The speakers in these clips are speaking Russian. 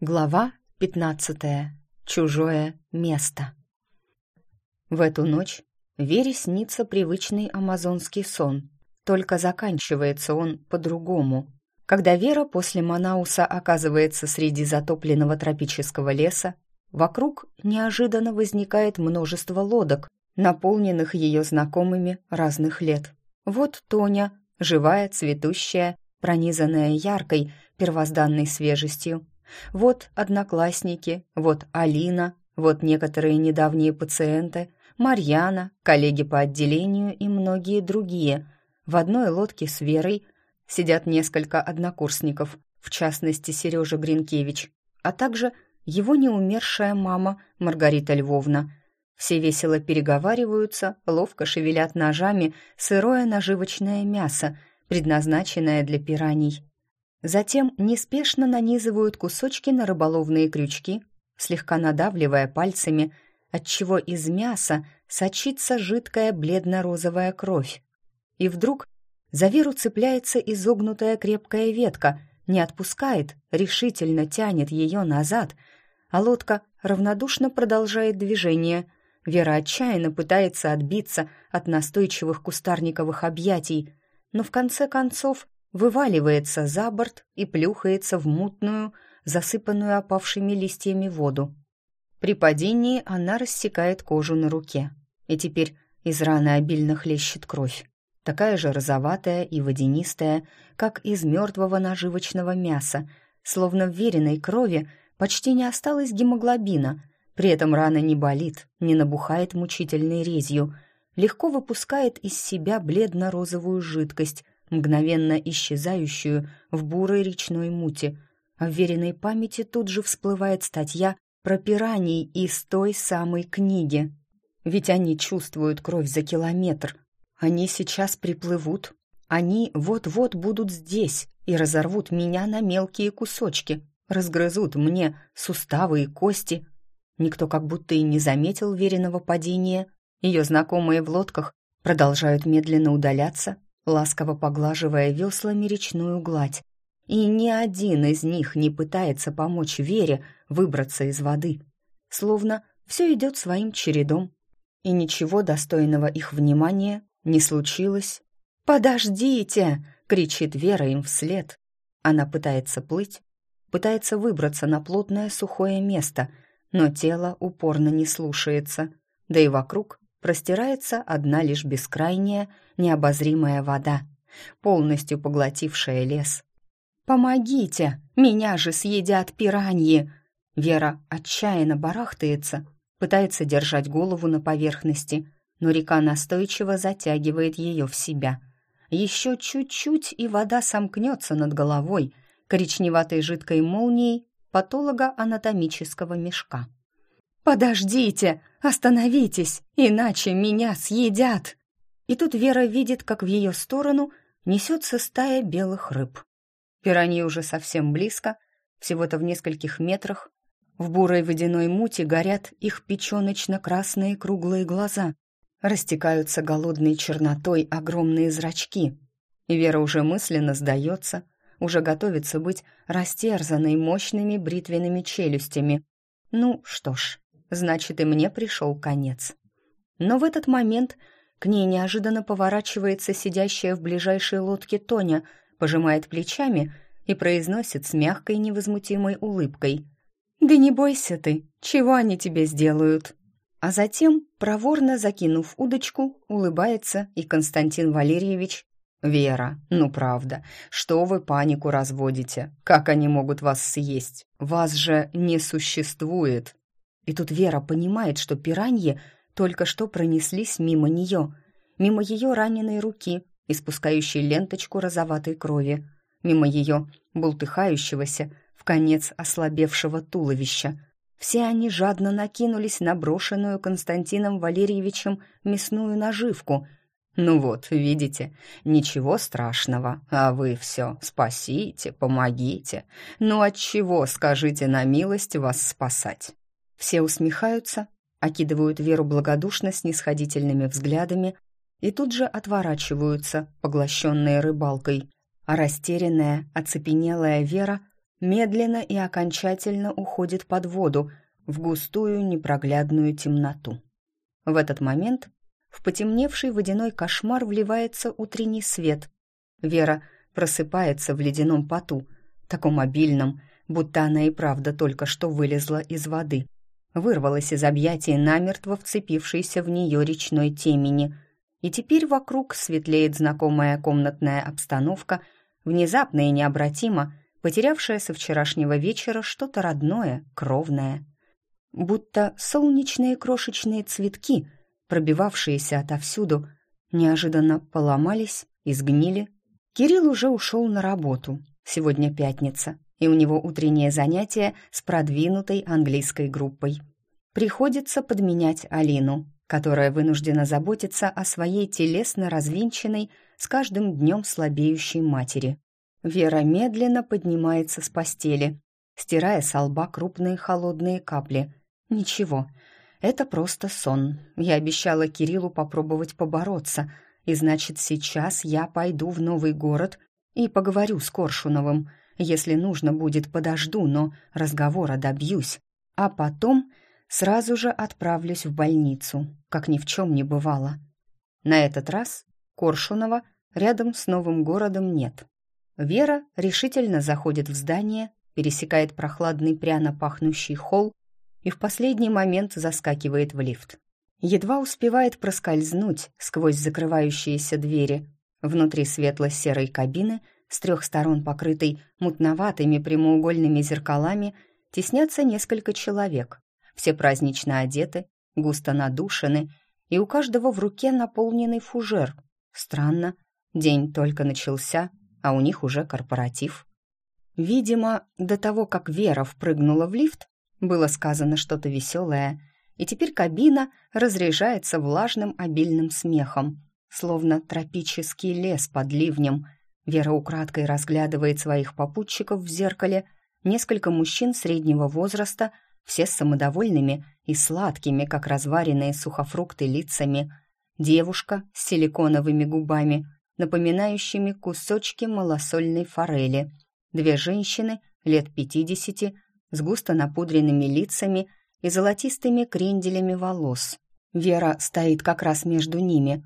Глава пятнадцатая. Чужое место. В эту ночь Вере снится привычный амазонский сон, только заканчивается он по-другому. Когда Вера после Манауса оказывается среди затопленного тропического леса, вокруг неожиданно возникает множество лодок, наполненных ее знакомыми разных лет. Вот Тоня, живая, цветущая, пронизанная яркой, первозданной свежестью, вот одноклассники, вот Алина, вот некоторые недавние пациенты, Марьяна, коллеги по отделению и многие другие. В одной лодке с Верой сидят несколько однокурсников, в частности Сережа Гринкевич, а также его неумершая мама Маргарита Львовна. Все весело переговариваются, ловко шевелят ножами сырое наживочное мясо, предназначенное для пираний. Затем неспешно нанизывают кусочки на рыболовные крючки, слегка надавливая пальцами, отчего из мяса сочится жидкая бледно-розовая кровь. И вдруг за Веру цепляется изогнутая крепкая ветка, не отпускает, решительно тянет ее назад, а лодка равнодушно продолжает движение. Вера отчаянно пытается отбиться от настойчивых кустарниковых объятий, но в конце концов вываливается за борт и плюхается в мутную, засыпанную опавшими листьями воду. При падении она рассекает кожу на руке, и теперь из раны обильно хлещет кровь, такая же розоватая и водянистая, как из мертвого наживочного мяса, словно в веренной крови почти не осталось гемоглобина, при этом рана не болит, не набухает мучительной резью, легко выпускает из себя бледно-розовую жидкость – мгновенно исчезающую в бурой речной мути. В веренной памяти тут же всплывает статья про пираний из той самой книги. Ведь они чувствуют кровь за километр. Они сейчас приплывут. Они вот-вот будут здесь и разорвут меня на мелкие кусочки, разгрызут мне суставы и кости. Никто как будто и не заметил веренного падения. Ее знакомые в лодках продолжают медленно удаляться, ласково поглаживая веслами речную гладь. И ни один из них не пытается помочь Вере выбраться из воды. Словно все идет своим чередом. И ничего достойного их внимания не случилось. «Подождите!» — кричит Вера им вслед. Она пытается плыть, пытается выбраться на плотное сухое место, но тело упорно не слушается. Да и вокруг простирается одна лишь бескрайняя, необозримая вода, полностью поглотившая лес. «Помогите! Меня же съедят пираньи!» Вера отчаянно барахтается, пытается держать голову на поверхности, но река настойчиво затягивает ее в себя. Еще чуть-чуть, и вода сомкнется над головой коричневатой жидкой молнией патолого-анатомического мешка. «Подождите! Остановитесь! Иначе меня съедят!» И тут Вера видит, как в ее сторону несется стая белых рыб. Пираньи уже совсем близко, всего-то в нескольких метрах. В бурой водяной мути горят их печеночно-красные круглые глаза. Растекаются голодной чернотой огромные зрачки. И Вера уже мысленно сдается, уже готовится быть растерзанной мощными бритвенными челюстями. Ну что ж, значит, и мне пришел конец. Но в этот момент к ней неожиданно поворачивается сидящая в ближайшей лодке Тоня, пожимает плечами и произносит с мягкой невозмутимой улыбкой. «Да не бойся ты, чего они тебе сделают?» А затем, проворно закинув удочку, улыбается и Константин Валерьевич. «Вера, ну правда, что вы панику разводите? Как они могут вас съесть? Вас же не существует!» И тут Вера понимает, что пираньи только что пронеслись мимо нее, мимо ее раненой руки, испускающей ленточку розоватой крови, мимо ее бултыхающегося, в конец ослабевшего туловища. Все они жадно накинулись на брошенную Константином Валерьевичем мясную наживку. «Ну вот, видите, ничего страшного, а вы все спасите, помогите. Ну от чего, скажите на милость, вас спасать?» Все усмехаются, окидывают Веру благодушно снисходительными взглядами и тут же отворачиваются, поглощенные рыбалкой. А растерянная, оцепенелая Вера медленно и окончательно уходит под воду, в густую непроглядную темноту. В этот момент в потемневший водяной кошмар вливается утренний свет. Вера просыпается в ледяном поту, таком обильном, будто она и правда только что вылезла из воды. Вырвалась из объятий намертво вцепившейся в нее речной темени. И теперь вокруг светлеет знакомая комнатная обстановка, внезапно и необратимо потерявшая со вчерашнего вечера что-то родное, кровное. Будто солнечные крошечные цветки, пробивавшиеся отовсюду, неожиданно поломались и сгнили. Кирилл уже ушел на работу. Сегодня пятница и у него утреннее занятие с продвинутой английской группой. Приходится подменять Алину, которая вынуждена заботиться о своей телесно развинченной, с каждым днем слабеющей матери. Вера медленно поднимается с постели, стирая с лба крупные холодные капли. «Ничего, это просто сон. Я обещала Кириллу попробовать побороться, и значит, сейчас я пойду в новый город и поговорю с Коршуновым. Если нужно будет, подожду, но разговора добьюсь. А потом сразу же отправлюсь в больницу, как ни в чем не бывало. На этот раз Коршунова рядом с новым городом нет. Вера решительно заходит в здание, пересекает прохладный пряно пахнущий холл и в последний момент заскакивает в лифт. Едва успевает проскользнуть сквозь закрывающиеся двери. Внутри светло-серой кабины – с трех сторон покрытой мутноватыми прямоугольными зеркалами, теснятся несколько человек. Все празднично одеты, густо надушены, и у каждого в руке наполненный фужер. Странно, день только начался, а у них уже корпоратив. Видимо, до того, как Вера впрыгнула в лифт, было сказано что-то веселое, и теперь кабина разряжается влажным обильным смехом, словно тропический лес под ливнем — Вера украдкой разглядывает своих попутчиков в зеркале. Несколько мужчин среднего возраста, все с самодовольными и сладкими, как разваренные сухофрукты, лицами. Девушка с силиконовыми губами, напоминающими кусочки малосольной форели. Две женщины, лет пятидесяти, с густо напудренными лицами и золотистыми кренделями волос. Вера стоит как раз между ними,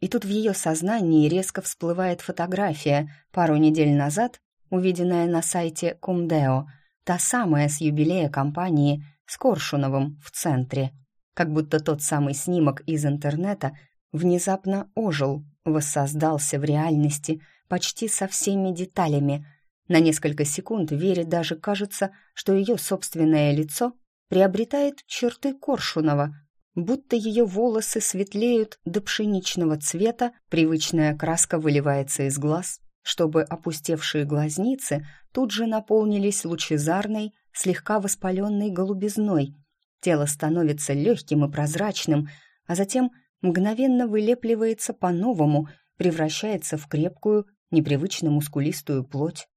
и тут в ее сознании резко всплывает фотография, пару недель назад, увиденная на сайте Кумдео, та самая с юбилея компании с Коршуновым в центре. Как будто тот самый снимок из интернета внезапно ожил, воссоздался в реальности почти со всеми деталями. На несколько секунд Вере даже кажется, что ее собственное лицо приобретает черты Коршунова – будто ее волосы светлеют до пшеничного цвета, привычная краска выливается из глаз, чтобы опустевшие глазницы тут же наполнились лучезарной, слегка воспаленной голубизной. Тело становится легким и прозрачным, а затем мгновенно вылепливается по-новому, превращается в крепкую, непривычно мускулистую плоть.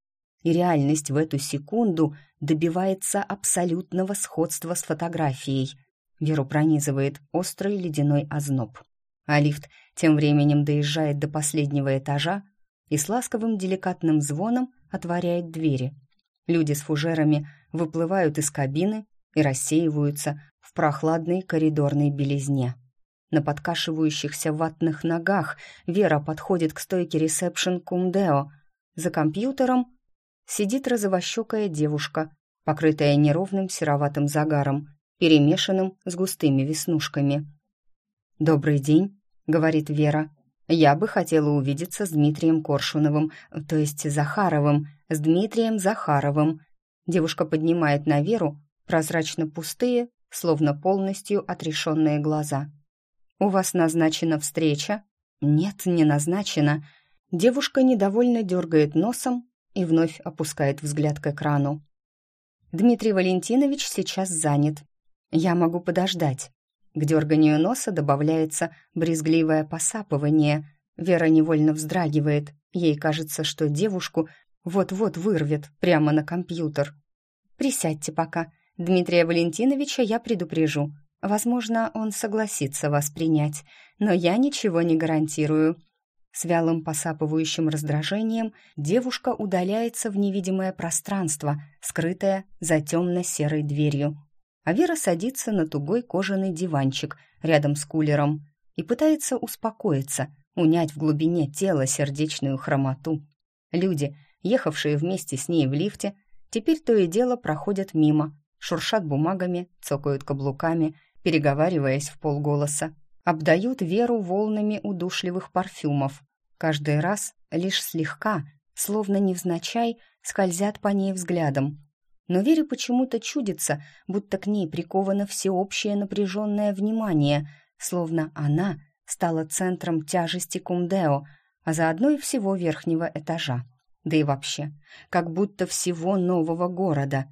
И реальность в эту секунду добивается абсолютного сходства с фотографией – Веру пронизывает острый ледяной озноб. А лифт тем временем доезжает до последнего этажа и с ласковым деликатным звоном отворяет двери. Люди с фужерами выплывают из кабины и рассеиваются в прохладной коридорной белизне. На подкашивающихся ватных ногах Вера подходит к стойке ресепшн Кумдео. За компьютером сидит розовощекая девушка, покрытая неровным сероватым загаром, перемешанным с густыми веснушками. «Добрый день», — говорит Вера. «Я бы хотела увидеться с Дмитрием Коршуновым, то есть Захаровым, с Дмитрием Захаровым». Девушка поднимает на Веру прозрачно пустые, словно полностью отрешенные глаза. «У вас назначена встреча?» «Нет, не назначена». Девушка недовольно дергает носом и вновь опускает взгляд к экрану. Дмитрий Валентинович сейчас занят. Я могу подождать. К дерганию носа добавляется брезгливое посапывание. Вера невольно вздрагивает. Ей кажется, что девушку вот-вот вырвет прямо на компьютер. «Присядьте пока. Дмитрия Валентиновича я предупрежу. Возможно, он согласится вас принять, но я ничего не гарантирую». С вялым посапывающим раздражением девушка удаляется в невидимое пространство, скрытое за темно-серой дверью. А Вера садится на тугой кожаный диванчик рядом с кулером и пытается успокоиться, унять в глубине тела сердечную хромоту. Люди, ехавшие вместе с ней в лифте, теперь то и дело проходят мимо, шуршат бумагами, цокают каблуками, переговариваясь в полголоса, обдают Веру волнами удушливых парфюмов. Каждый раз лишь слегка, словно невзначай, скользят по ней взглядом. Но Вере почему-то чудится, будто к ней приковано всеобщее напряженное внимание, словно она стала центром тяжести Кумдео, а заодно и всего верхнего этажа. Да и вообще, как будто всего нового города.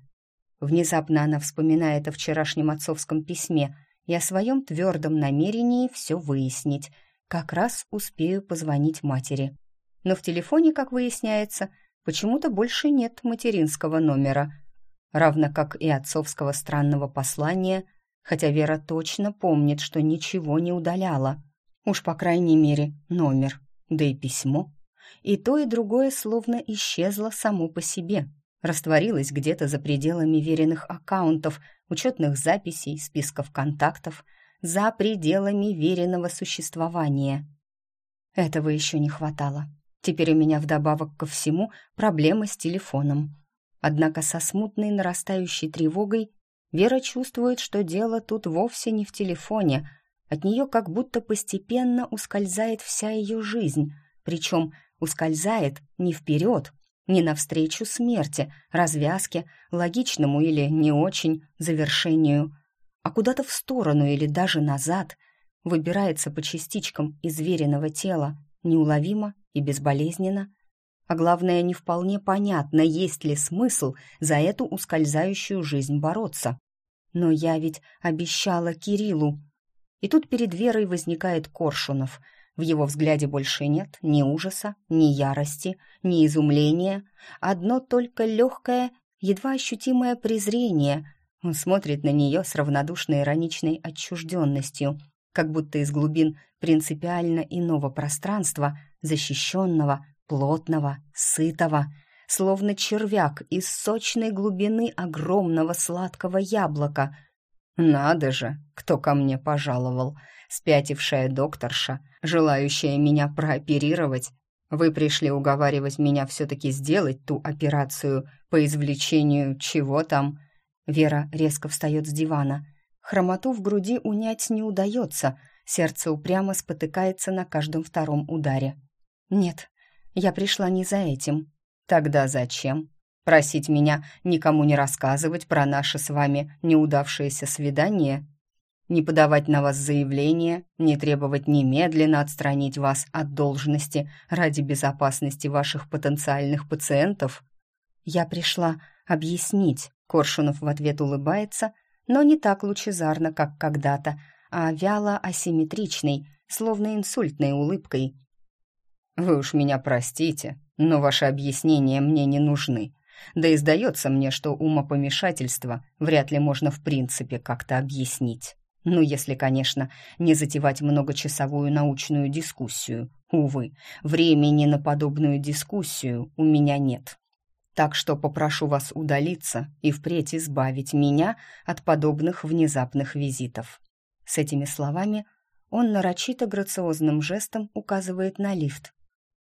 Внезапно она вспоминает о вчерашнем отцовском письме и о своем твердом намерении все выяснить. Как раз успею позвонить матери. Но в телефоне, как выясняется, почему-то больше нет материнского номера, равно как и отцовского странного послания, хотя Вера точно помнит, что ничего не удаляла. Уж, по крайней мере, номер, да и письмо. И то, и другое словно исчезло само по себе, растворилось где-то за пределами веренных аккаунтов – учетных записей, списков контактов, за пределами веренного существования. Этого еще не хватало. Теперь у меня вдобавок ко всему проблемы с телефоном. Однако со смутной нарастающей тревогой Вера чувствует, что дело тут вовсе не в телефоне. От нее как будто постепенно ускользает вся ее жизнь, причем ускользает не вперед, не навстречу смерти, развязке, логичному или не очень завершению, а куда-то в сторону или даже назад, выбирается по частичкам изверенного тела, неуловимо и безболезненно. А главное, не вполне понятно, есть ли смысл за эту ускользающую жизнь бороться. Но я ведь обещала Кириллу. И тут перед Верой возникает Коршунов — в его взгляде больше нет ни ужаса, ни ярости, ни изумления. Одно только легкое, едва ощутимое презрение. Он смотрит на нее с равнодушной ироничной отчужденностью, как будто из глубин принципиально иного пространства, защищенного, плотного, сытого, словно червяк из сочной глубины огромного сладкого яблока. «Надо же, кто ко мне пожаловал!» спятившая докторша, желающая меня прооперировать. Вы пришли уговаривать меня все-таки сделать ту операцию по извлечению чего там?» Вера резко встает с дивана. Хромоту в груди унять не удается, сердце упрямо спотыкается на каждом втором ударе. «Нет, я пришла не за этим». «Тогда зачем?» Просить меня никому не рассказывать про наше с вами неудавшееся свидание? не подавать на вас заявление, не требовать немедленно отстранить вас от должности ради безопасности ваших потенциальных пациентов? Я пришла объяснить. Коршунов в ответ улыбается, но не так лучезарно, как когда-то, а вяло асимметричной, словно инсультной улыбкой. «Вы уж меня простите, но ваши объяснения мне не нужны. Да и сдается мне, что умопомешательство вряд ли можно в принципе как-то объяснить». Ну, если, конечно, не затевать многочасовую научную дискуссию. Увы, времени на подобную дискуссию у меня нет. Так что попрошу вас удалиться и впредь избавить меня от подобных внезапных визитов. С этими словами он нарочито грациозным жестом указывает на лифт.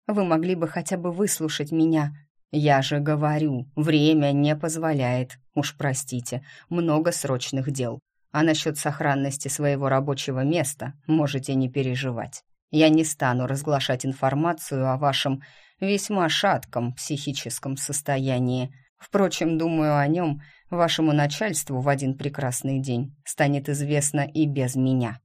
Вы могли бы хотя бы выслушать меня. Я же говорю, время не позволяет. Уж простите, много срочных дел. А насчет сохранности своего рабочего места можете не переживать. Я не стану разглашать информацию о вашем весьма шатком психическом состоянии. Впрочем, думаю, о нем вашему начальству в один прекрасный день станет известно и без меня.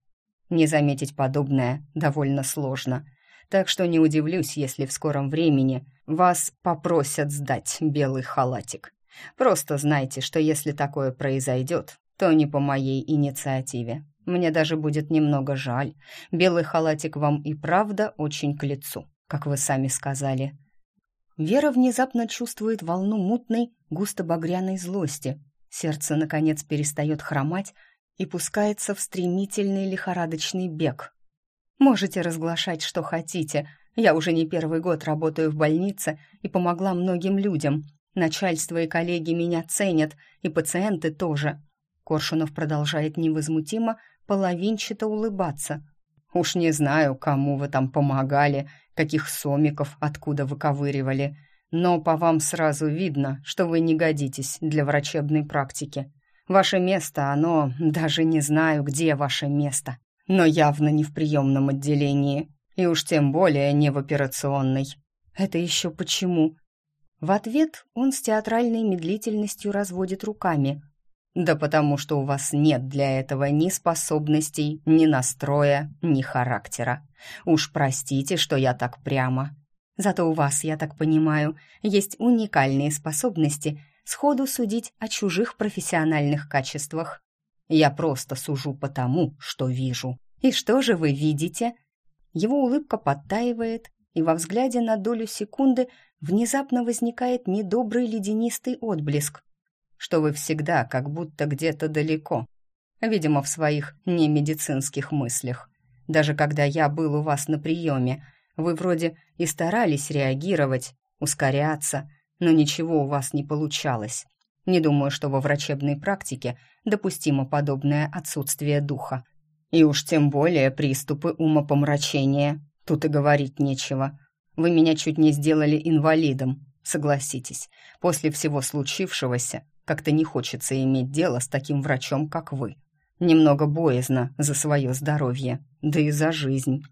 Не заметить подобное довольно сложно, так что не удивлюсь, если в скором времени вас попросят сдать белый халатик. Просто знайте, что если такое произойдет, то не по моей инициативе. Мне даже будет немного жаль. Белый халатик вам и правда очень к лицу, как вы сами сказали. Вера внезапно чувствует волну мутной, густо-багряной злости. Сердце, наконец, перестает хромать и пускается в стремительный лихорадочный бег. «Можете разглашать, что хотите, Я уже не первый год работаю в больнице и помогла многим людям. Начальство и коллеги меня ценят, и пациенты тоже. Коршунов продолжает невозмутимо, половинчато улыбаться. Уж не знаю, кому вы там помогали, каких сомиков откуда выковыривали, но по вам сразу видно, что вы не годитесь для врачебной практики. Ваше место, оно... даже не знаю, где ваше место, но явно не в приемном отделении, и уж тем более не в операционной. Это еще почему? В ответ он с театральной медлительностью разводит руками. Да потому что у вас нет для этого ни способностей, ни настроя, ни характера. Уж простите, что я так прямо. Зато у вас, я так понимаю, есть уникальные способности сходу судить о чужих профессиональных качествах. Я просто сужу по тому, что вижу. И что же вы видите? Его улыбка подтаивает, и во взгляде на долю секунды внезапно возникает недобрый ледянистый отблеск что вы всегда как будто где-то далеко, видимо, в своих немедицинских мыслях. Даже когда я был у вас на приеме, вы вроде и старались реагировать, ускоряться, но ничего у вас не получалось. Не думаю, что во врачебной практике допустимо подобное отсутствие духа. И уж тем более приступы умопомрачения. Тут и говорить нечего. Вы меня чуть не сделали инвалидом, согласитесь. После всего случившегося как-то не хочется иметь дело с таким врачом, как вы. Немного боязно за свое здоровье, да и за жизнь.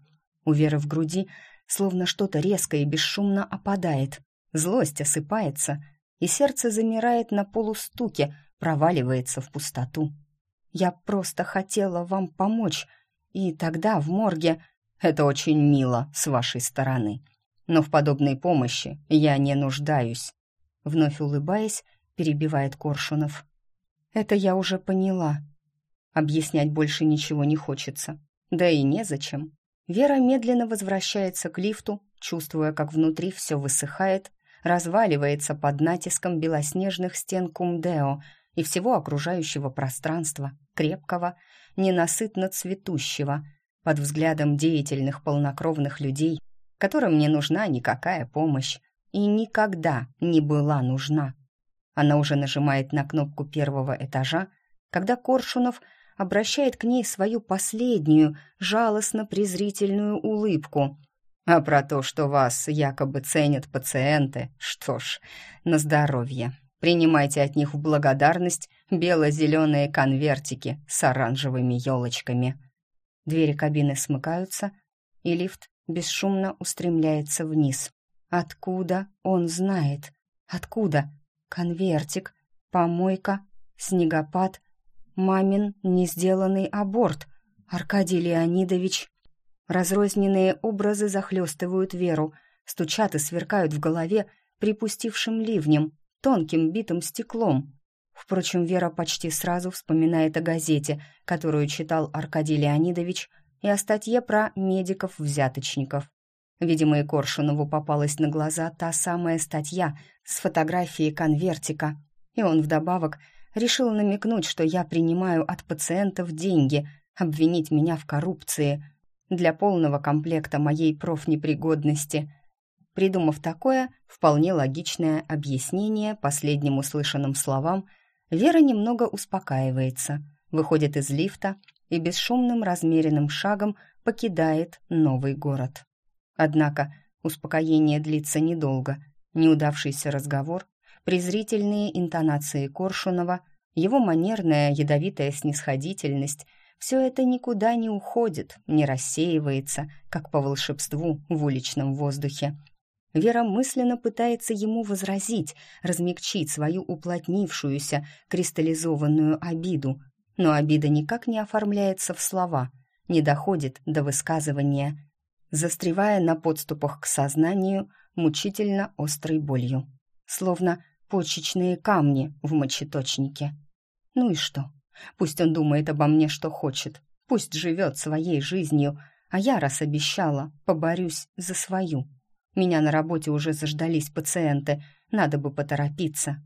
У Веры в груди словно что-то резко и бесшумно опадает. Злость осыпается, и сердце замирает на полустуке, проваливается в пустоту. «Я просто хотела вам помочь, и тогда в морге...» «Это очень мило с вашей стороны, но в подобной помощи я не нуждаюсь». Вновь улыбаясь, перебивает Коршунов. Это я уже поняла. Объяснять больше ничего не хочется. Да и незачем. Вера медленно возвращается к лифту, чувствуя, как внутри все высыхает, разваливается под натиском белоснежных стен Кумдео и всего окружающего пространства, крепкого, ненасытно цветущего, под взглядом деятельных полнокровных людей, которым не нужна никакая помощь и никогда не была нужна. Она уже нажимает на кнопку первого этажа, когда Коршунов обращает к ней свою последнюю, жалостно-презрительную улыбку. А про то, что вас якобы ценят пациенты, что ж, на здоровье. Принимайте от них в благодарность бело-зеленые конвертики с оранжевыми елочками. Двери кабины смыкаются, и лифт бесшумно устремляется вниз. Откуда он знает? Откуда? конвертик, помойка, снегопад, мамин несделанный аборт, Аркадий Леонидович. Разрозненные образы захлестывают Веру, стучат и сверкают в голове припустившим ливнем, тонким битым стеклом. Впрочем, Вера почти сразу вспоминает о газете, которую читал Аркадий Леонидович, и о статье про медиков-взяточников. Видимо, и Коршунову попалась на глаза та самая статья с фотографией конвертика, и он вдобавок решил намекнуть, что я принимаю от пациентов деньги, обвинить меня в коррупции для полного комплекта моей профнепригодности. Придумав такое, вполне логичное объяснение последним услышанным словам, Вера немного успокаивается, выходит из лифта и бесшумным размеренным шагом покидает новый город. Однако успокоение длится недолго. Неудавшийся разговор, презрительные интонации Коршунова, его манерная ядовитая снисходительность — все это никуда не уходит, не рассеивается, как по волшебству в уличном воздухе. Вера мысленно пытается ему возразить, размягчить свою уплотнившуюся, кристаллизованную обиду, но обида никак не оформляется в слова, не доходит до высказывания – застревая на подступах к сознанию мучительно острой болью, словно почечные камни в мочеточнике. Ну и что? Пусть он думает обо мне, что хочет, пусть живет своей жизнью, а я, раз обещала, поборюсь за свою. Меня на работе уже заждались пациенты, надо бы поторопиться.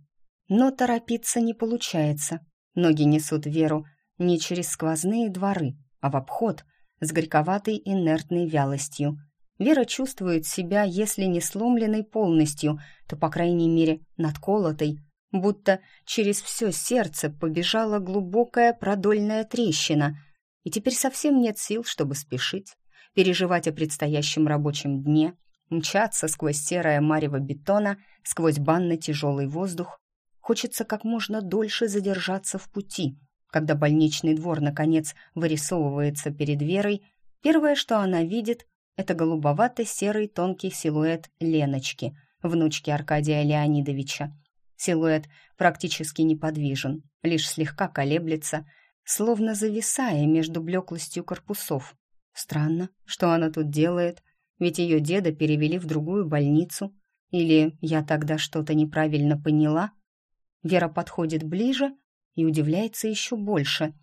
Но торопиться не получается. Ноги несут Веру не через сквозные дворы, а в обход, с горьковатой инертной вялостью. Вера чувствует себя, если не сломленной полностью, то, по крайней мере, надколотой, будто через все сердце побежала глубокая продольная трещина, и теперь совсем нет сил, чтобы спешить, переживать о предстоящем рабочем дне, мчаться сквозь серое марево бетона, сквозь банно-тяжелый воздух. Хочется как можно дольше задержаться в пути. Когда больничный двор, наконец, вырисовывается перед Верой, первое, что она видит, это голубовато-серый тонкий силуэт Леночки, внучки Аркадия Леонидовича. Силуэт практически неподвижен, лишь слегка колеблется, словно зависая между блеклостью корпусов. Странно, что она тут делает, ведь ее деда перевели в другую больницу. Или я тогда что-то неправильно поняла? Вера подходит ближе и удивляется еще больше,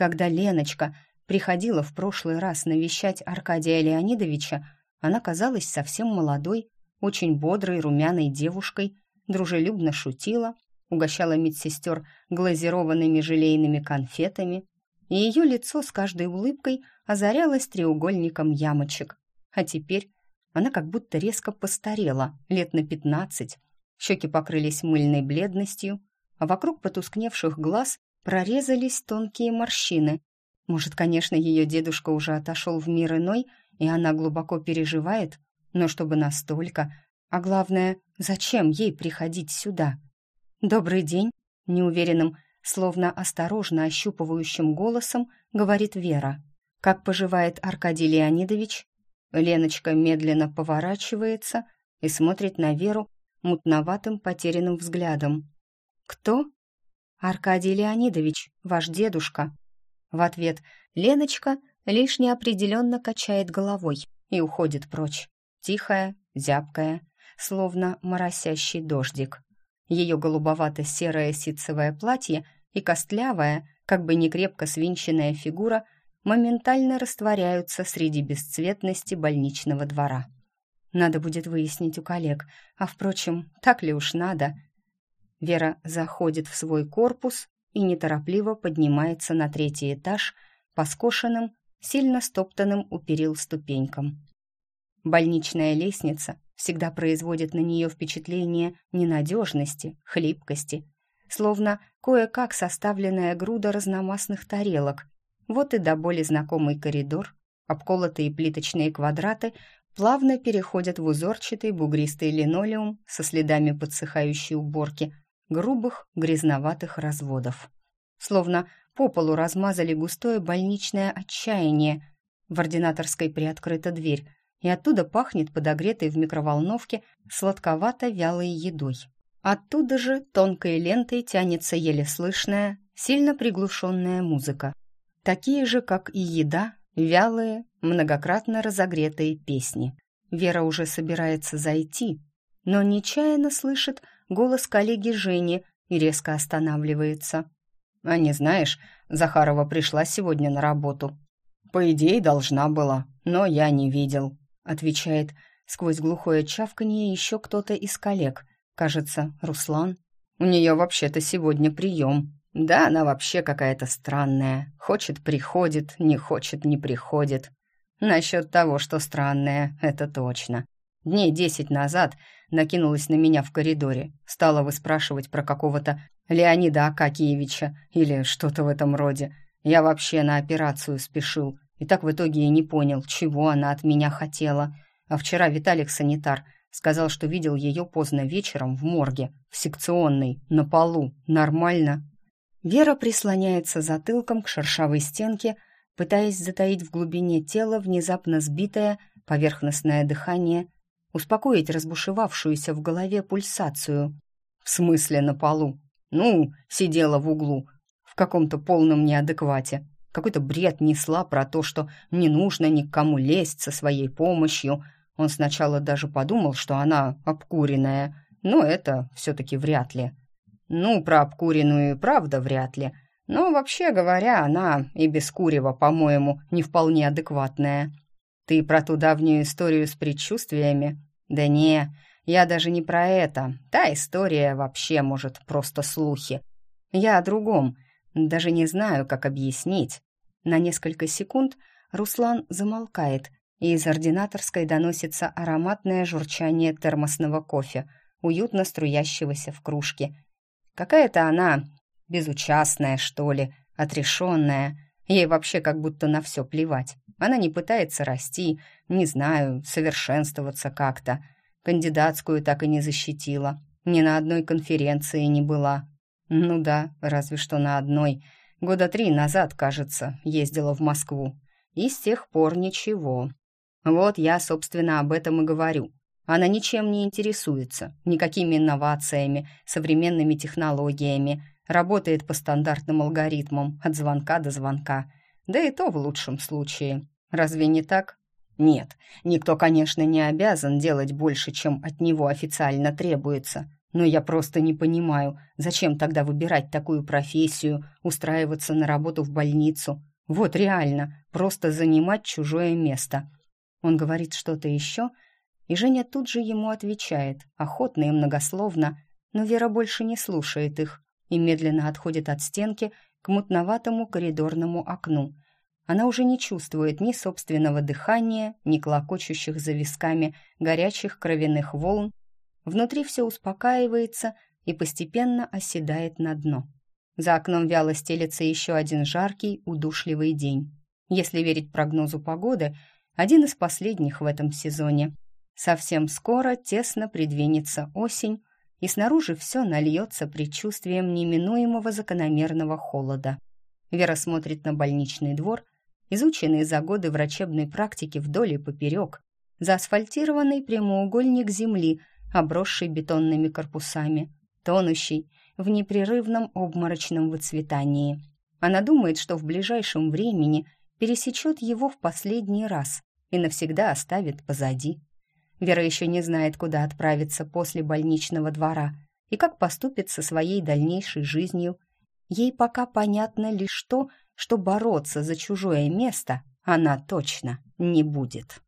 когда Леночка приходила в прошлый раз навещать Аркадия Леонидовича, она казалась совсем молодой, очень бодрой, румяной девушкой, дружелюбно шутила, угощала медсестер глазированными желейными конфетами, и ее лицо с каждой улыбкой озарялось треугольником ямочек. А теперь она как будто резко постарела, лет на пятнадцать. Щеки покрылись мыльной бледностью, а вокруг потускневших глаз прорезались тонкие морщины, может, конечно, ее дедушка уже отошел в мир иной, и она глубоко переживает, но чтобы настолько... А главное, зачем ей приходить сюда? «Добрый день», — неуверенным, словно осторожно ощупывающим голосом говорит Вера. «Как поживает Аркадий Леонидович?» Леночка медленно поворачивается и смотрит на Веру мутноватым потерянным взглядом. «Кто?» «Аркадий Леонидович, ваш дедушка», в ответ Леночка лишь неопределенно качает головой и уходит прочь. Тихая, зябкая, словно моросящий дождик. Ее голубовато-серое ситцевое платье и костлявая, как бы не крепко свинченная фигура моментально растворяются среди бесцветности больничного двора. Надо будет выяснить у коллег, а, впрочем, так ли уж надо. Вера заходит в свой корпус и неторопливо поднимается на третий этаж по скошенным, сильно стоптанным у перил ступенькам. Больничная лестница всегда производит на нее впечатление ненадежности, хлипкости, словно кое-как составленная груда разномастных тарелок. Вот и до боли знакомый коридор, обколотые плиточные квадраты плавно переходят в узорчатый бугристый линолеум со следами подсыхающей уборки – грубых грязноватых разводов. Словно по полу размазали густое больничное отчаяние. В ординаторской приоткрыта дверь, и оттуда пахнет подогретой в микроволновке сладковато-вялой едой. Оттуда же тонкой лентой тянется еле слышная, сильно приглушенная музыка. Такие же, как и еда, вялые, многократно разогретые песни. Вера уже собирается зайти, но нечаянно слышит голос коллеги Жени и резко останавливается. «А не знаешь, Захарова пришла сегодня на работу». «По идее, должна была, но я не видел», — отвечает сквозь глухое чавканье еще кто-то из коллег. Кажется, Руслан. «У нее вообще-то сегодня прием. Да, она вообще какая-то странная. Хочет — приходит, не хочет — не приходит. Насчет того, что странная, это точно. Дней десять назад накинулась на меня в коридоре, стала выспрашивать про какого-то Леонида Акакиевича или что-то в этом роде. Я вообще на операцию спешил, и так в итоге и не понял, чего она от меня хотела. А вчера Виталик санитар сказал, что видел ее поздно вечером в морге, в секционной, на полу, нормально. Вера прислоняется затылком к шершавой стенке, пытаясь затаить в глубине тела внезапно сбитое поверхностное дыхание – успокоить разбушевавшуюся в голове пульсацию. «В смысле на полу? Ну, сидела в углу, в каком-то полном неадеквате. Какой-то бред несла про то, что не нужно никому лезть со своей помощью. Он сначала даже подумал, что она обкуренная, но это все-таки вряд ли. Ну, про обкуренную правда вряд ли. Но, вообще говоря, она и без курева, по-моему, не вполне адекватная. Ты про ту давнюю историю с предчувствиями? Да не, я даже не про это. Та история вообще, может, просто слухи. Я о другом. Даже не знаю, как объяснить. На несколько секунд Руслан замолкает и из ординаторской доносится ароматное журчание термосного кофе, уютно струящегося в кружке. Какая-то она безучастная, что ли, отрешенная. Ей вообще как будто на все плевать. Она не пытается расти, не знаю, совершенствоваться как-то. Кандидатскую так и не защитила. Ни на одной конференции не была. Ну да, разве что на одной. Года три назад, кажется, ездила в Москву. И с тех пор ничего. Вот я, собственно, об этом и говорю. Она ничем не интересуется, никакими инновациями, современными технологиями, работает по стандартным алгоритмам от звонка до звонка. Да и то в лучшем случае. Разве не так? Нет, никто, конечно, не обязан делать больше, чем от него официально требуется. Но я просто не понимаю, зачем тогда выбирать такую профессию, устраиваться на работу в больницу. Вот реально, просто занимать чужое место. Он говорит что-то еще, и Женя тут же ему отвечает, охотно и многословно, но Вера больше не слушает их и медленно отходит от стенки к мутноватому коридорному окну. Она уже не чувствует ни собственного дыхания, ни клокочущих за висками горячих кровяных волн, Внутри все успокаивается и постепенно оседает на дно. За окном вяло стелется еще один жаркий, удушливый день. Если верить прогнозу погоды, один из последних в этом сезоне. Совсем скоро тесно придвинется осень, и снаружи все нальется предчувствием неминуемого закономерного холода. Вера смотрит на больничный двор, изученный за годы врачебной практики вдоль и поперек, заасфальтированный прямоугольник земли обросший бетонными корпусами, тонущий в непрерывном обморочном выцветании. Она думает, что в ближайшем времени пересечет его в последний раз и навсегда оставит позади. Вера еще не знает, куда отправиться после больничного двора и как поступит со своей дальнейшей жизнью. Ей пока понятно лишь то, что бороться за чужое место она точно не будет.